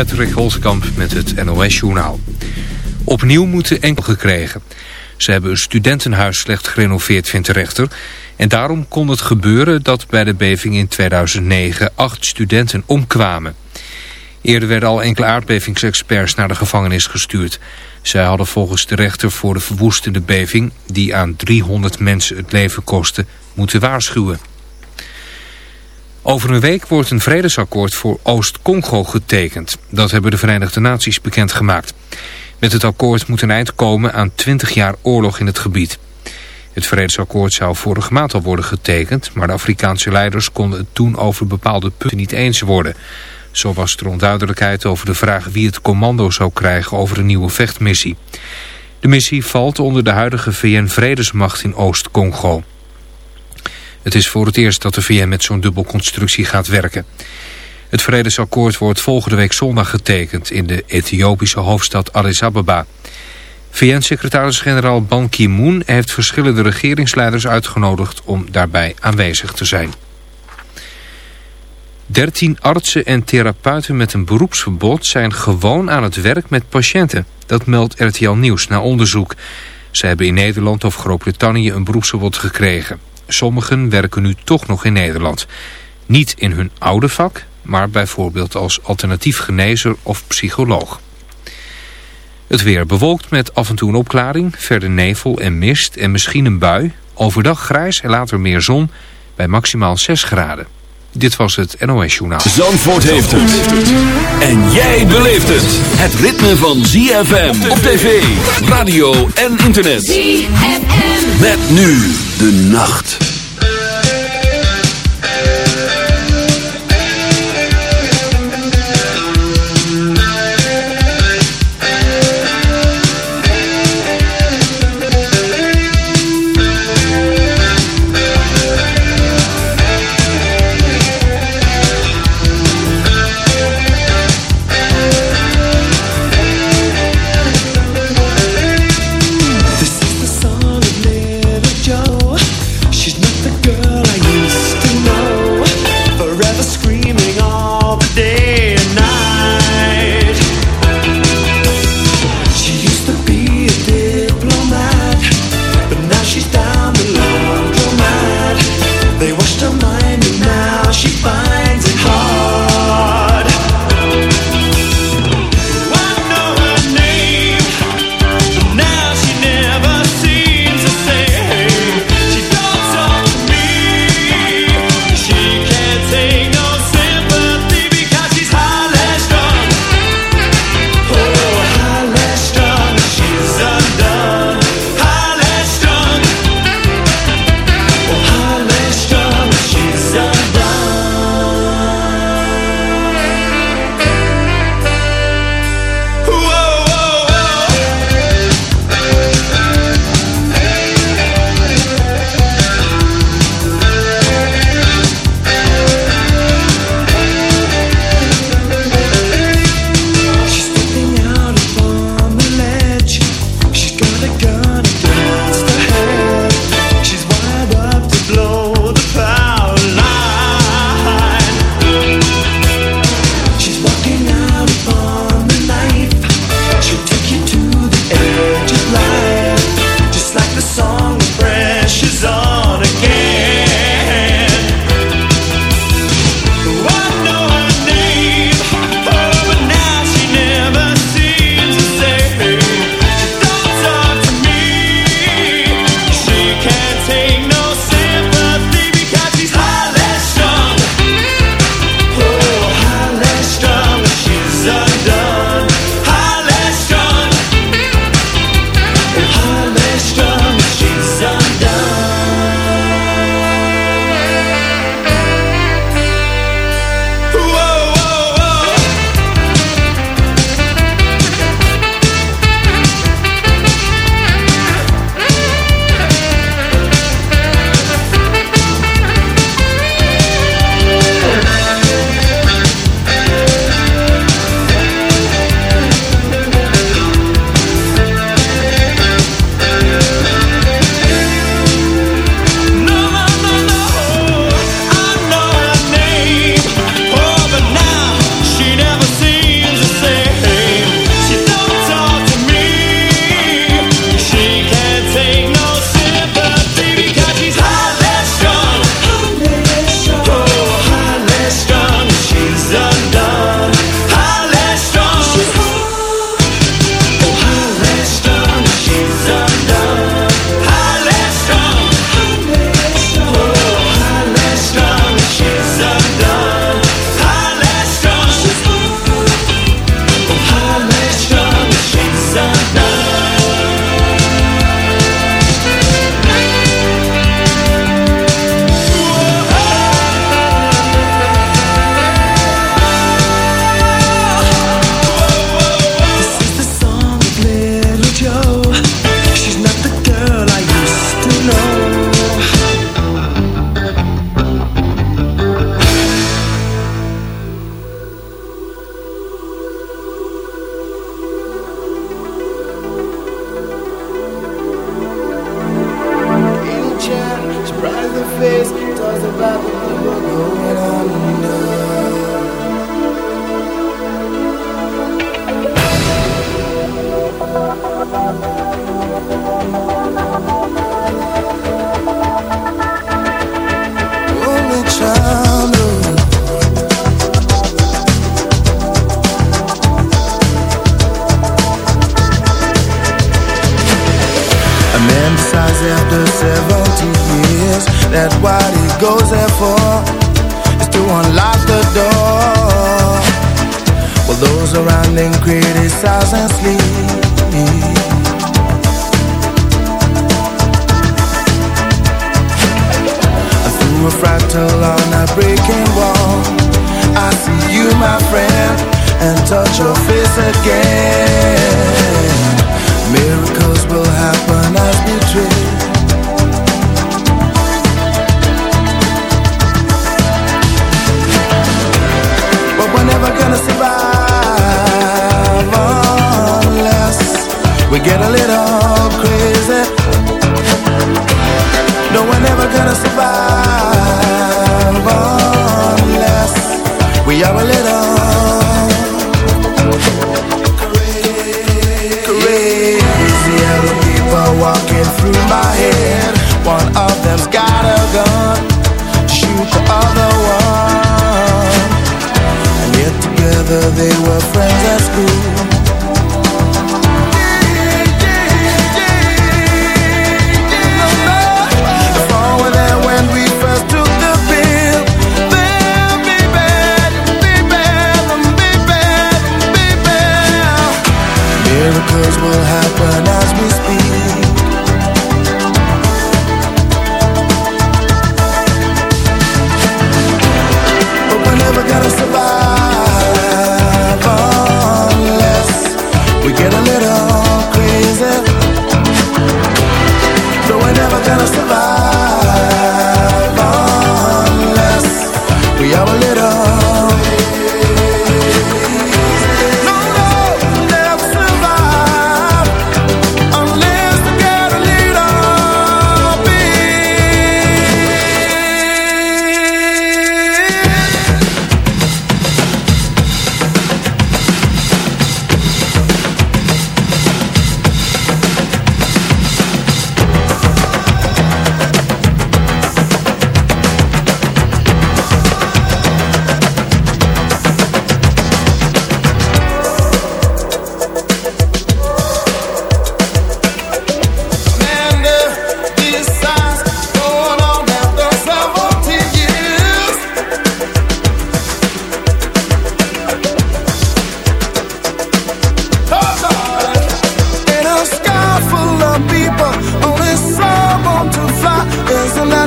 Patrick Holtkamp met het NOS-journaal. Opnieuw moeten enkel gekregen. Ze hebben een studentenhuis slecht gerenoveerd, vindt de rechter. En daarom kon het gebeuren dat bij de beving in 2009 acht studenten omkwamen. Eerder werden al enkele aardbevingsexperts naar de gevangenis gestuurd. Zij hadden volgens de rechter voor de verwoestende beving... die aan 300 mensen het leven kostte, moeten waarschuwen. Over een week wordt een vredesakkoord voor Oost-Congo getekend. Dat hebben de Verenigde Naties bekendgemaakt. Met het akkoord moet een eind komen aan 20 jaar oorlog in het gebied. Het vredesakkoord zou vorige maand al worden getekend... maar de Afrikaanse leiders konden het toen over bepaalde punten niet eens worden. Zo was er onduidelijkheid over de vraag wie het commando zou krijgen over een nieuwe vechtmissie. De missie valt onder de huidige VN-vredesmacht in Oost-Congo. Het is voor het eerst dat de VN met zo'n dubbelconstructie gaat werken. Het vredesakkoord wordt volgende week zondag getekend in de Ethiopische hoofdstad Addis Ababa. VN-secretaris-generaal Ban Ki-moon heeft verschillende regeringsleiders uitgenodigd om daarbij aanwezig te zijn. 13 artsen en therapeuten met een beroepsverbod zijn gewoon aan het werk met patiënten. Dat meldt RTL Nieuws na onderzoek. Ze hebben in Nederland of Groot-Brittannië een beroepsverbod gekregen. Sommigen werken nu toch nog in Nederland. Niet in hun oude vak, maar bijvoorbeeld als alternatief genezer of psycholoog. Het weer bewolkt met af en toe een opklaring, verder nevel en mist en misschien een bui. Overdag grijs en later meer zon bij maximaal 6 graden. Dit was het NOS Journaal. Zandvoort heeft het. En jij beleeft het. Het ritme van ZFM op tv, radio en internet. ZFM. Met nu de nacht.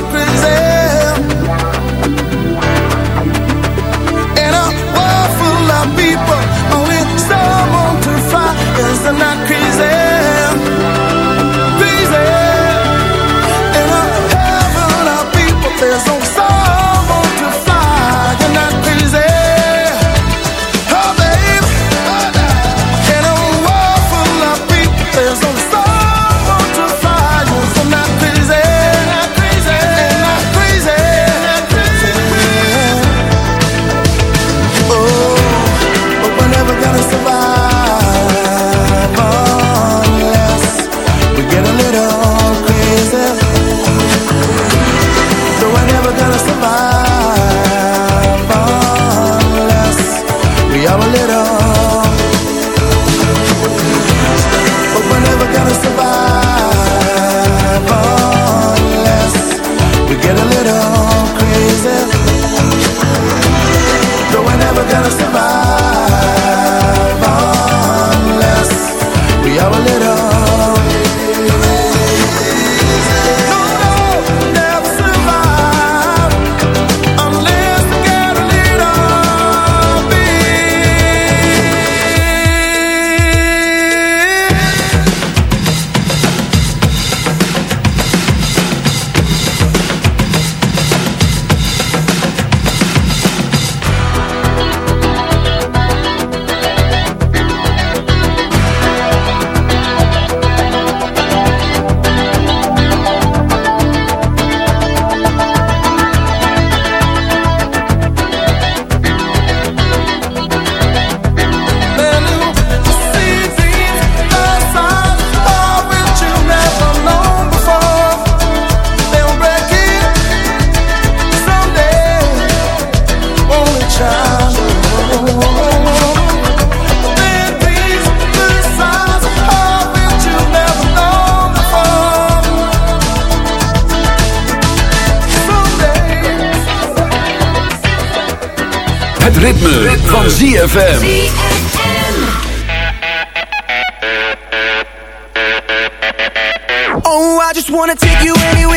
my friend ZFM. Oh, I just wanna take you anywhere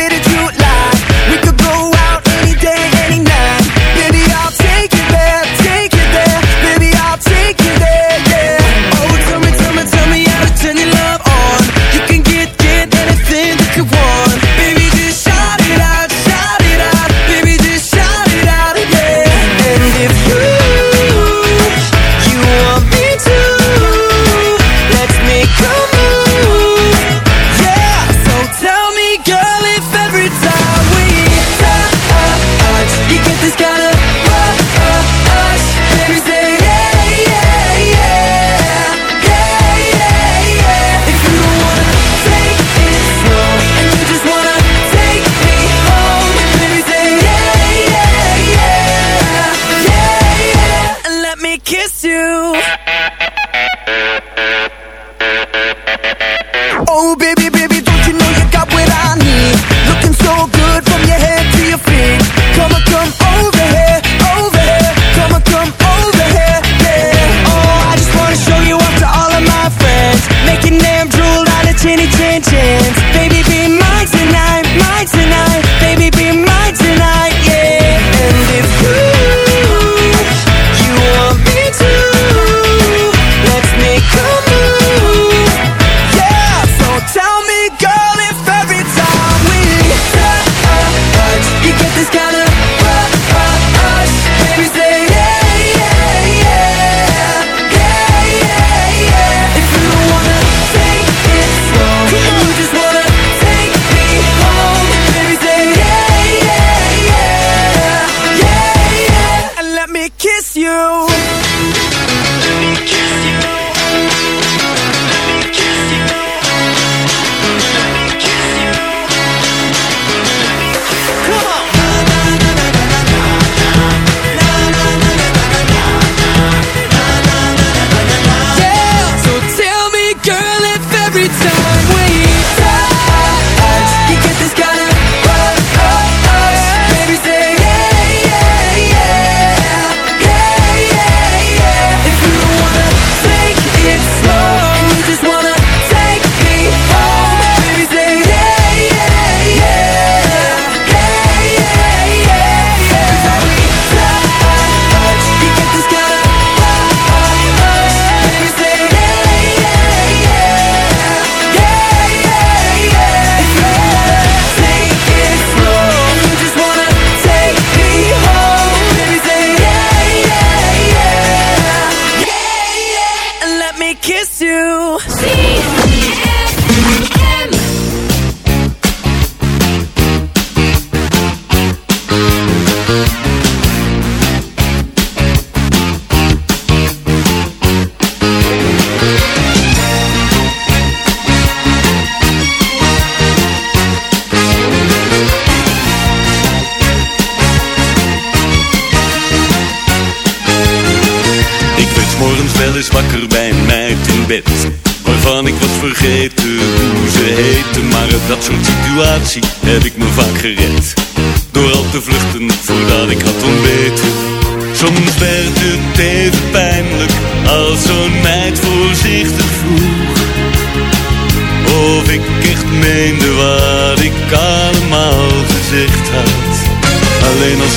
bij mij in bed. Waarvan ik was vergeten hoe ze heette Maar uit dat soort situatie heb ik me vaak gered. Door al te vluchten voordat ik had ontbeten. Soms werd het even pijnlijk Als zo'n meid voorzichtig vroeg Of ik echt meende waar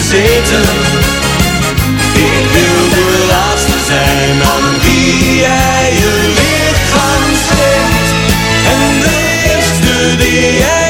Ik wil de laatste zijn aan wie jij je lichaam steekt. En de eerste die jij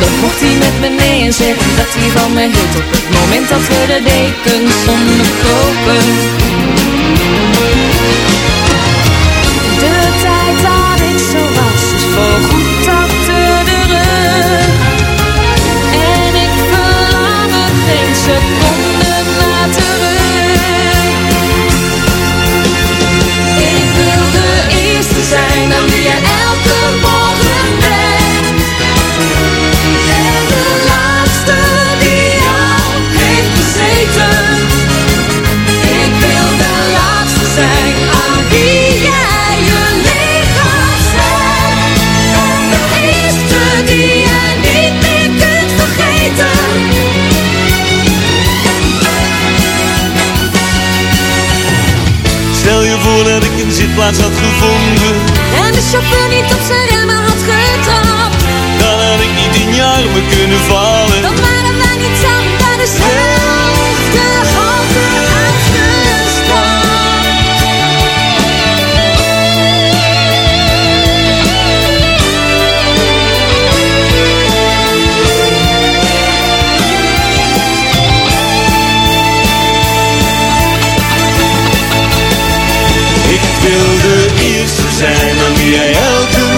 Dan mocht hij met me mee en zeggen dat hij van me hield Op het moment dat we de dekens onderkopen De tijd waar ik zo was is voorgoed achter de rug En ik verlang er geen seconde voordat ik een zitplaats had gevonden. En de chauffeur niet op zijn remmen had getrapt. Dan had ik niet in je me kunnen vallen. Dan waren wij niet samen, is hij. zijn dan die jij elke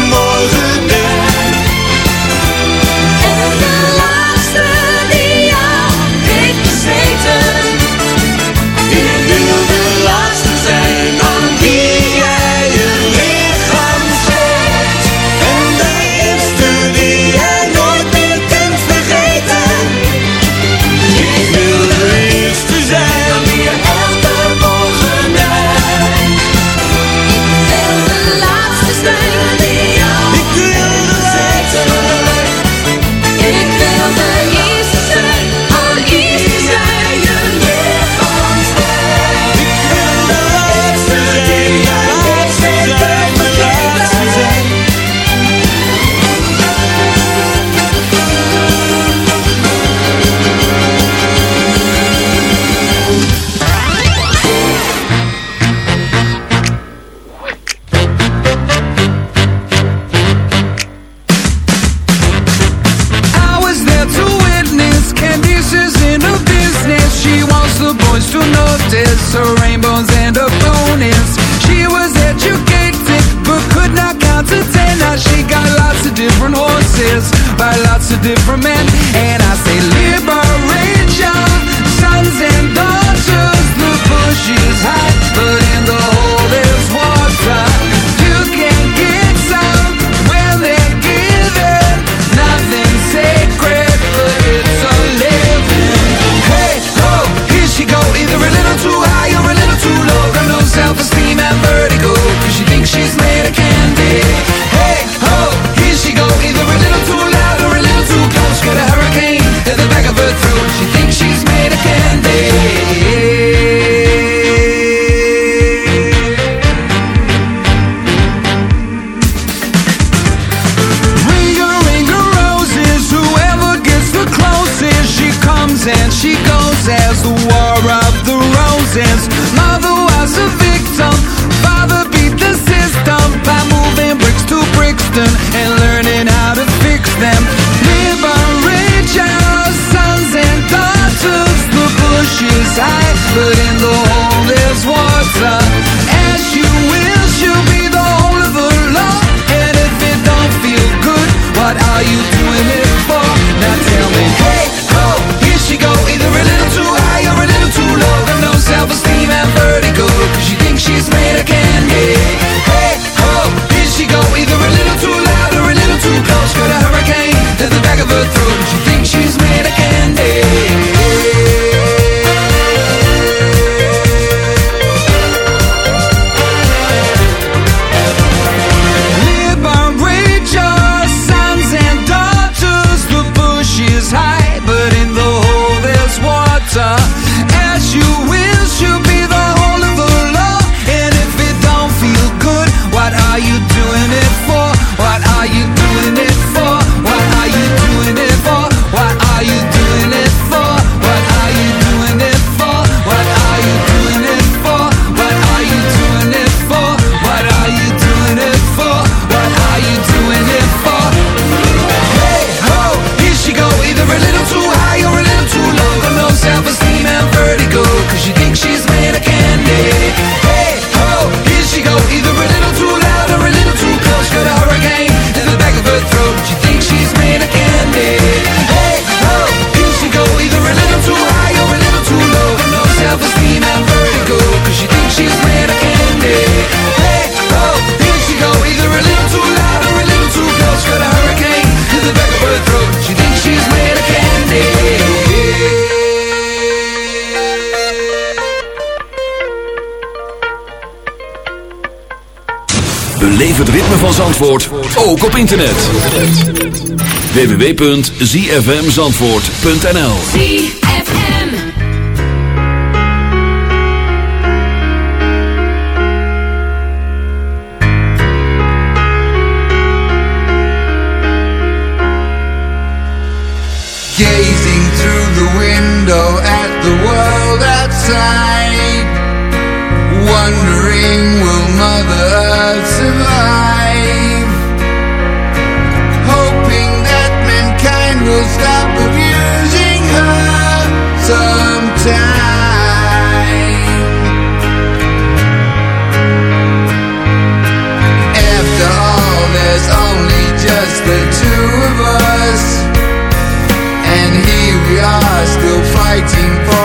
Zandvoort, ook op internet. www.zfmzandvoort.nl ZFM. Gazing through the window at the world outside Wondering are still fighting for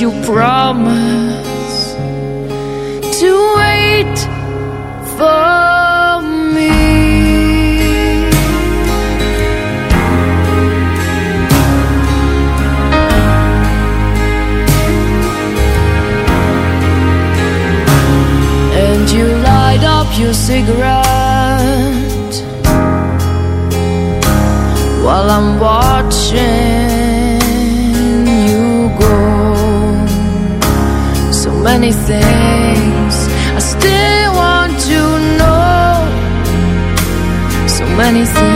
you broke. money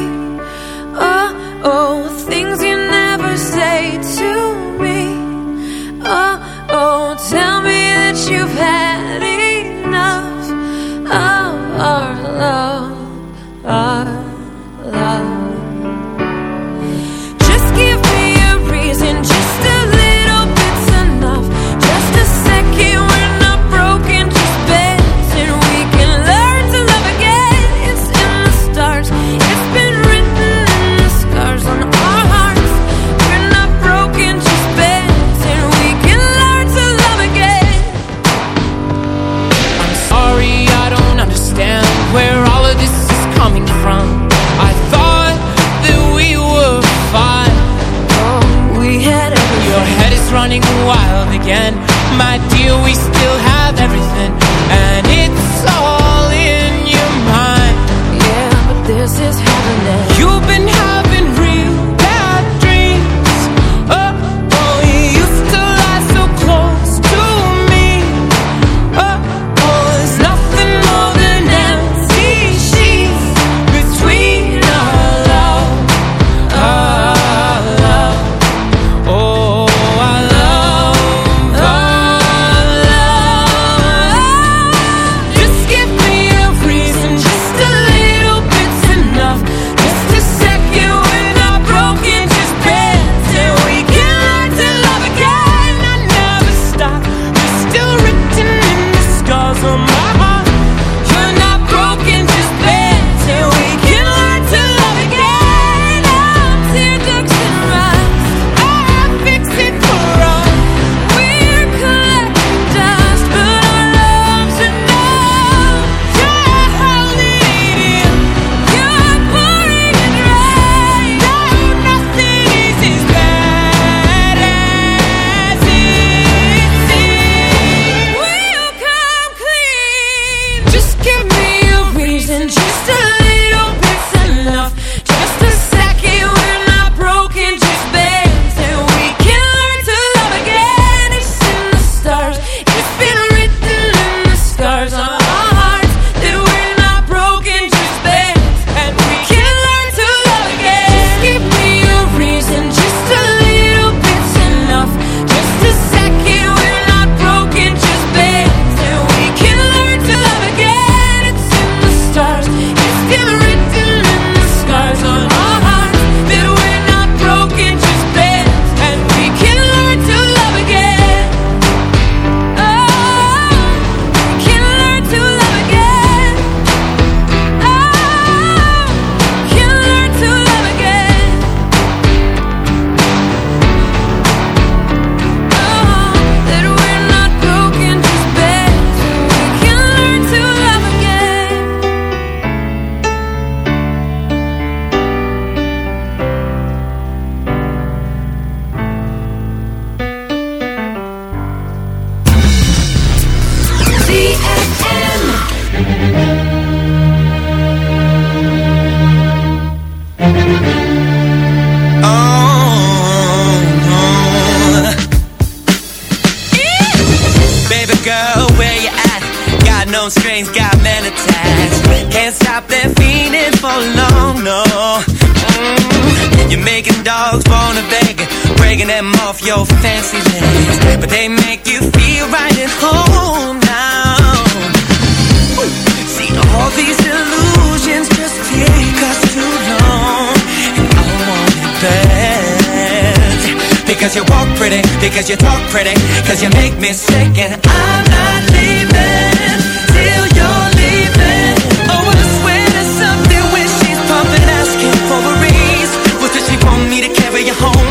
Cause you walk pretty, because you talk pretty, cause you make me sick and I'm not leaving till you're leaving. Oh, I swear to something when she's pumping, asking for a raise. What does she want me to carry you home?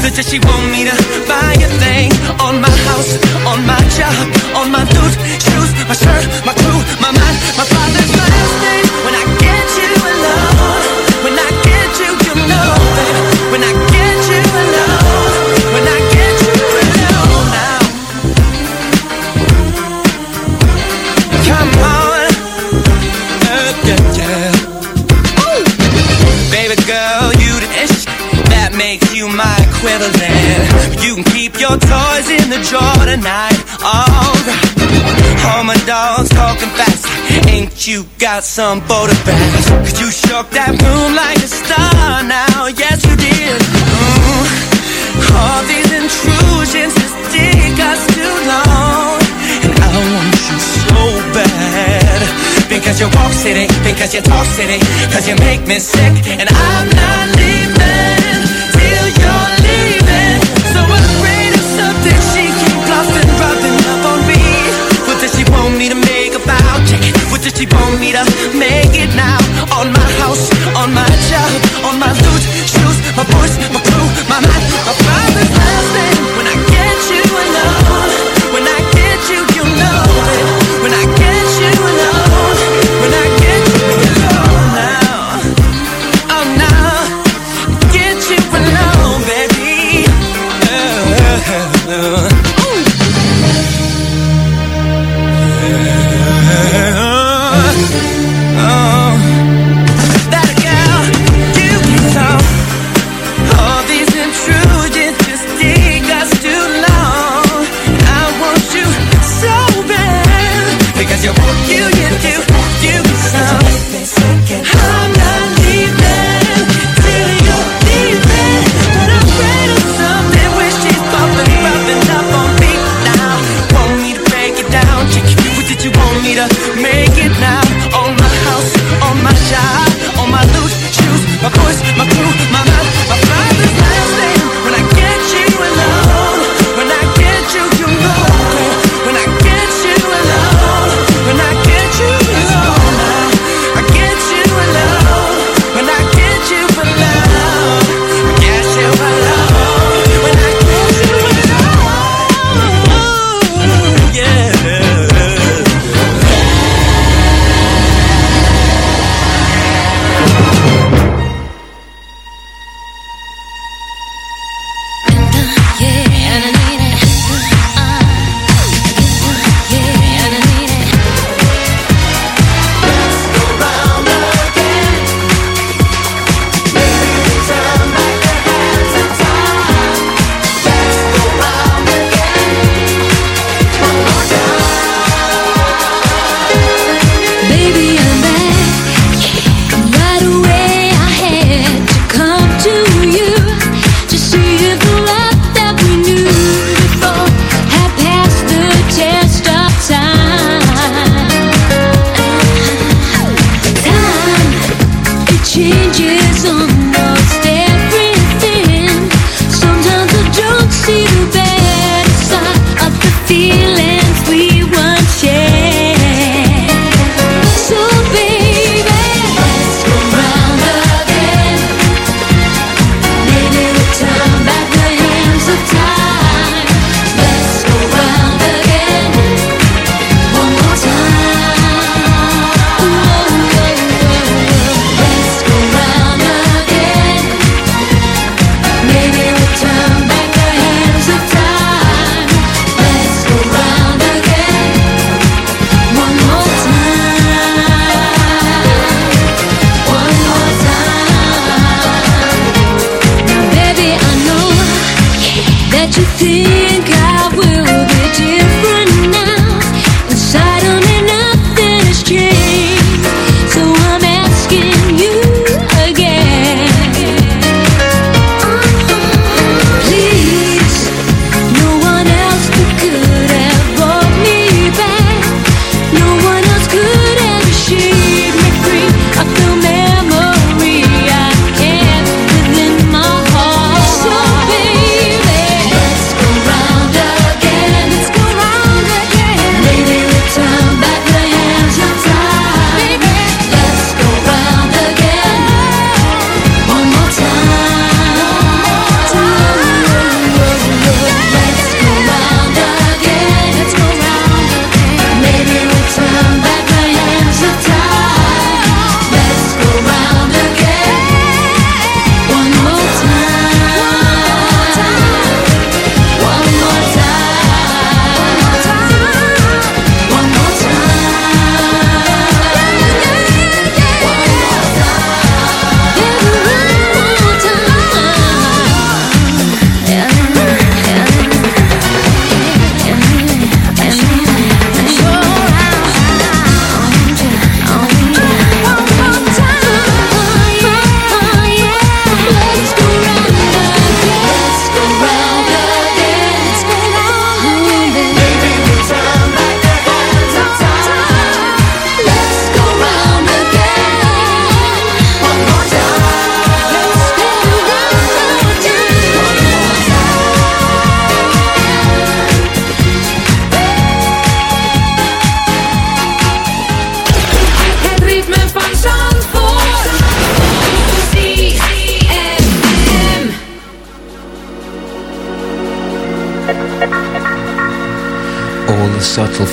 What does she want me to buy a thing? On my house, on my job, on my dude, shoes, my shirt, my crew, my mind, my father's your toys in the drawer tonight. All right. All my dogs talking fast. Ain't you got some boat bags? Cause you shook that room like a star now. Yes, you did. Ooh. All these intrusions just take us too long. And I want you so bad. Because you walk city, because you talk city, cause you make me sick. And I'm not leaving. keep on me to make it now. On my house, on my job, on my loot, shoes, my voice, my crew, my mind, my father's house.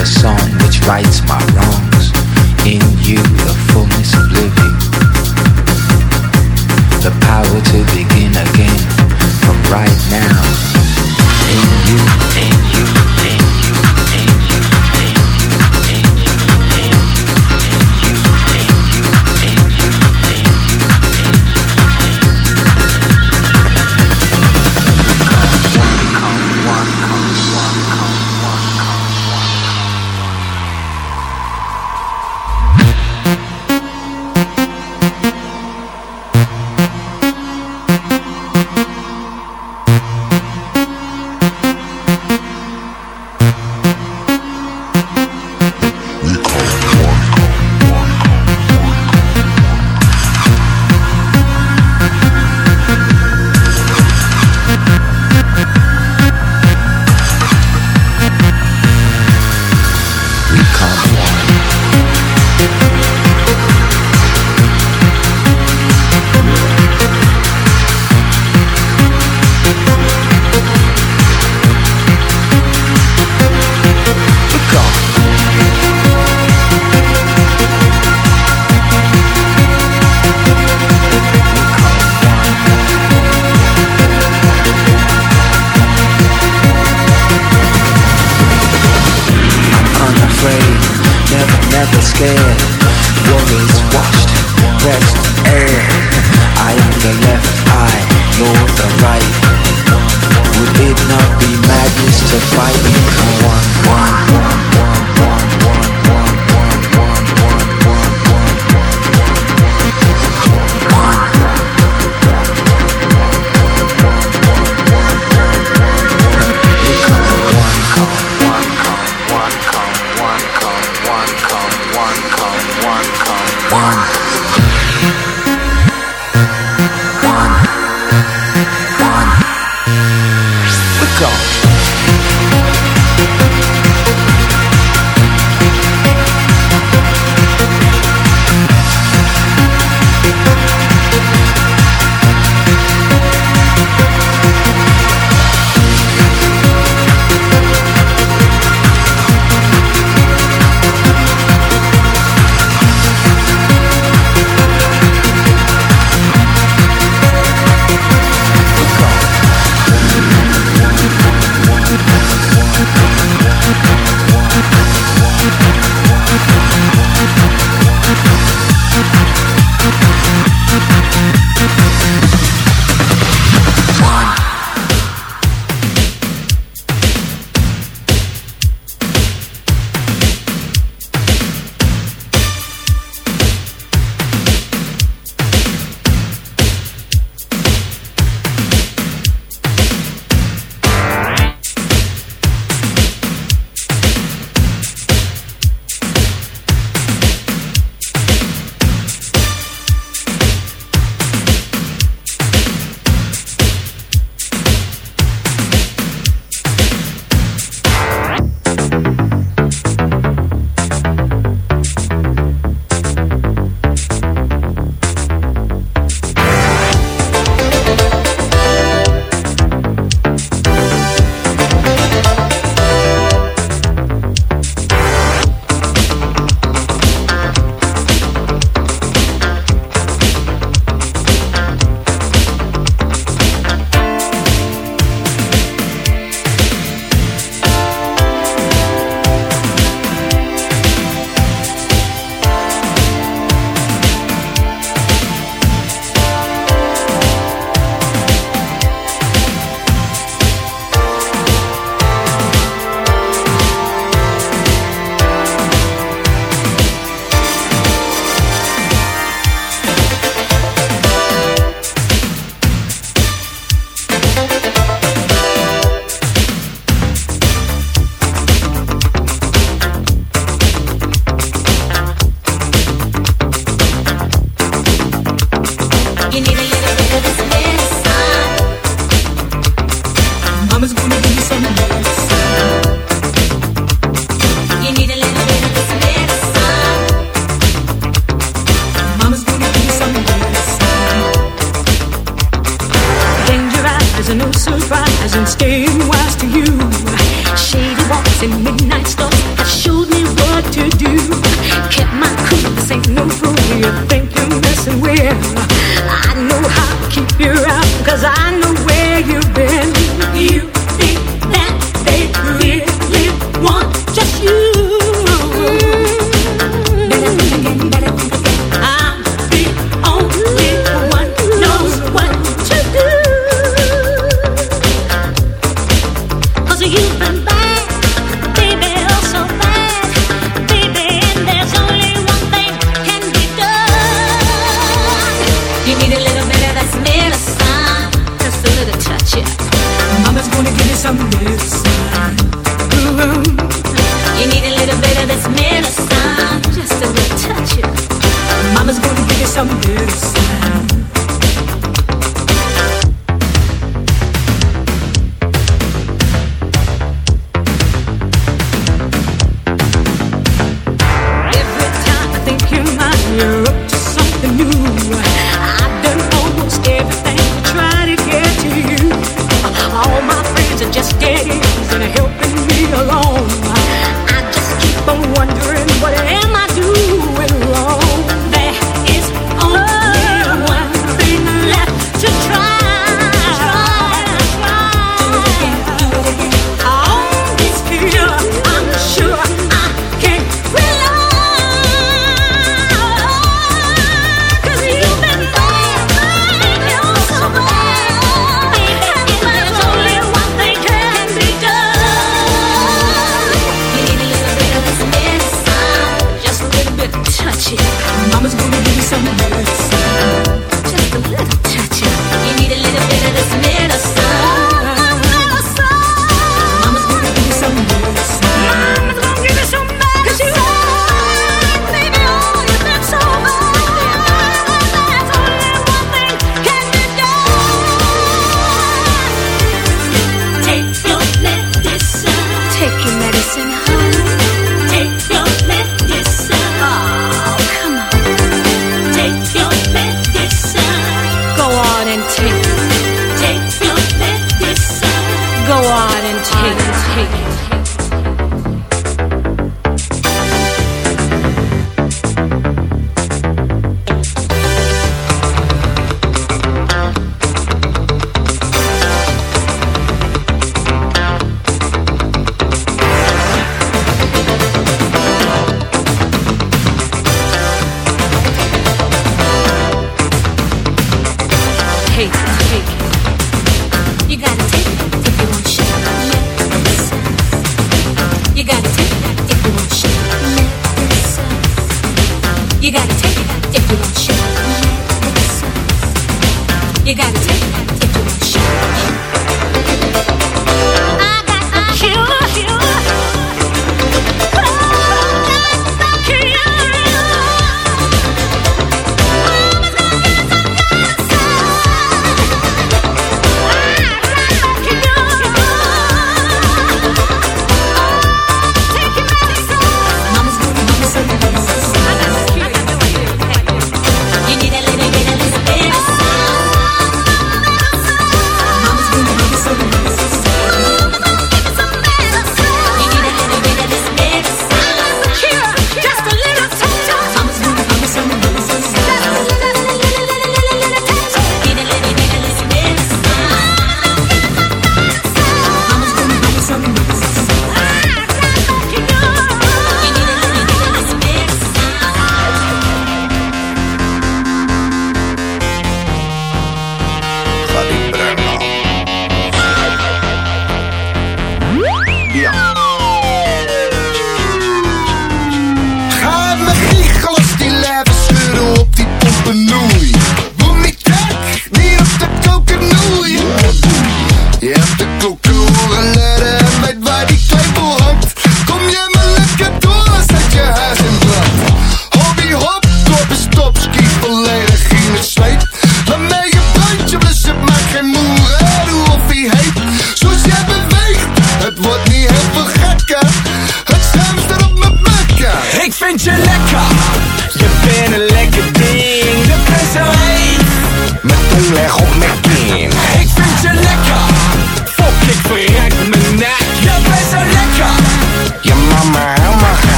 The song which rights my wrongs. In you, the fullness of living. The power to begin again from right now. In you, in you,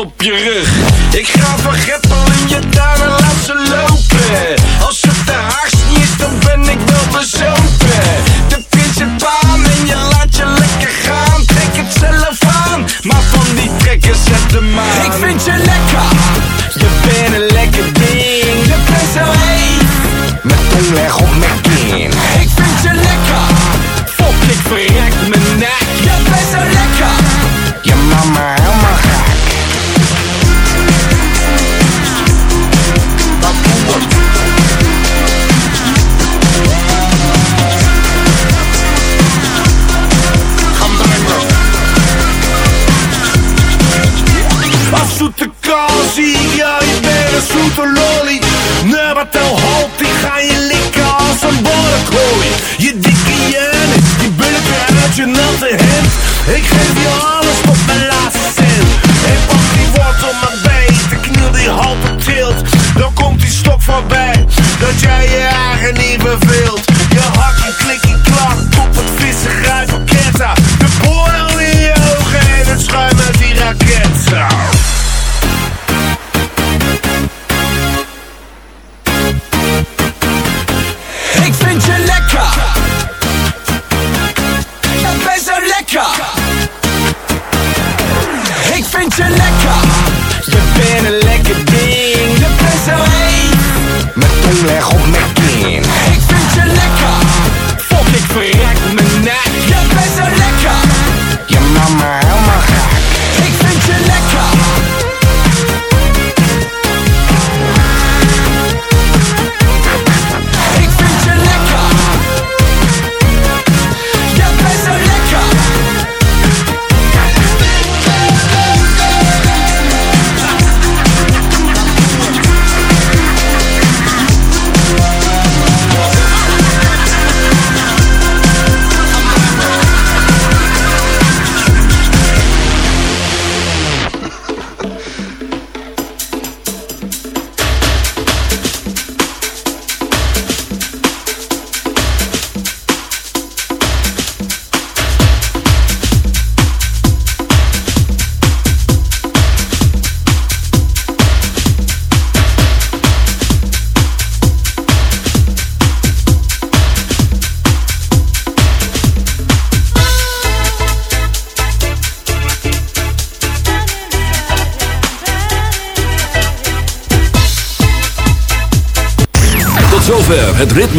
op je rug. Ik ga van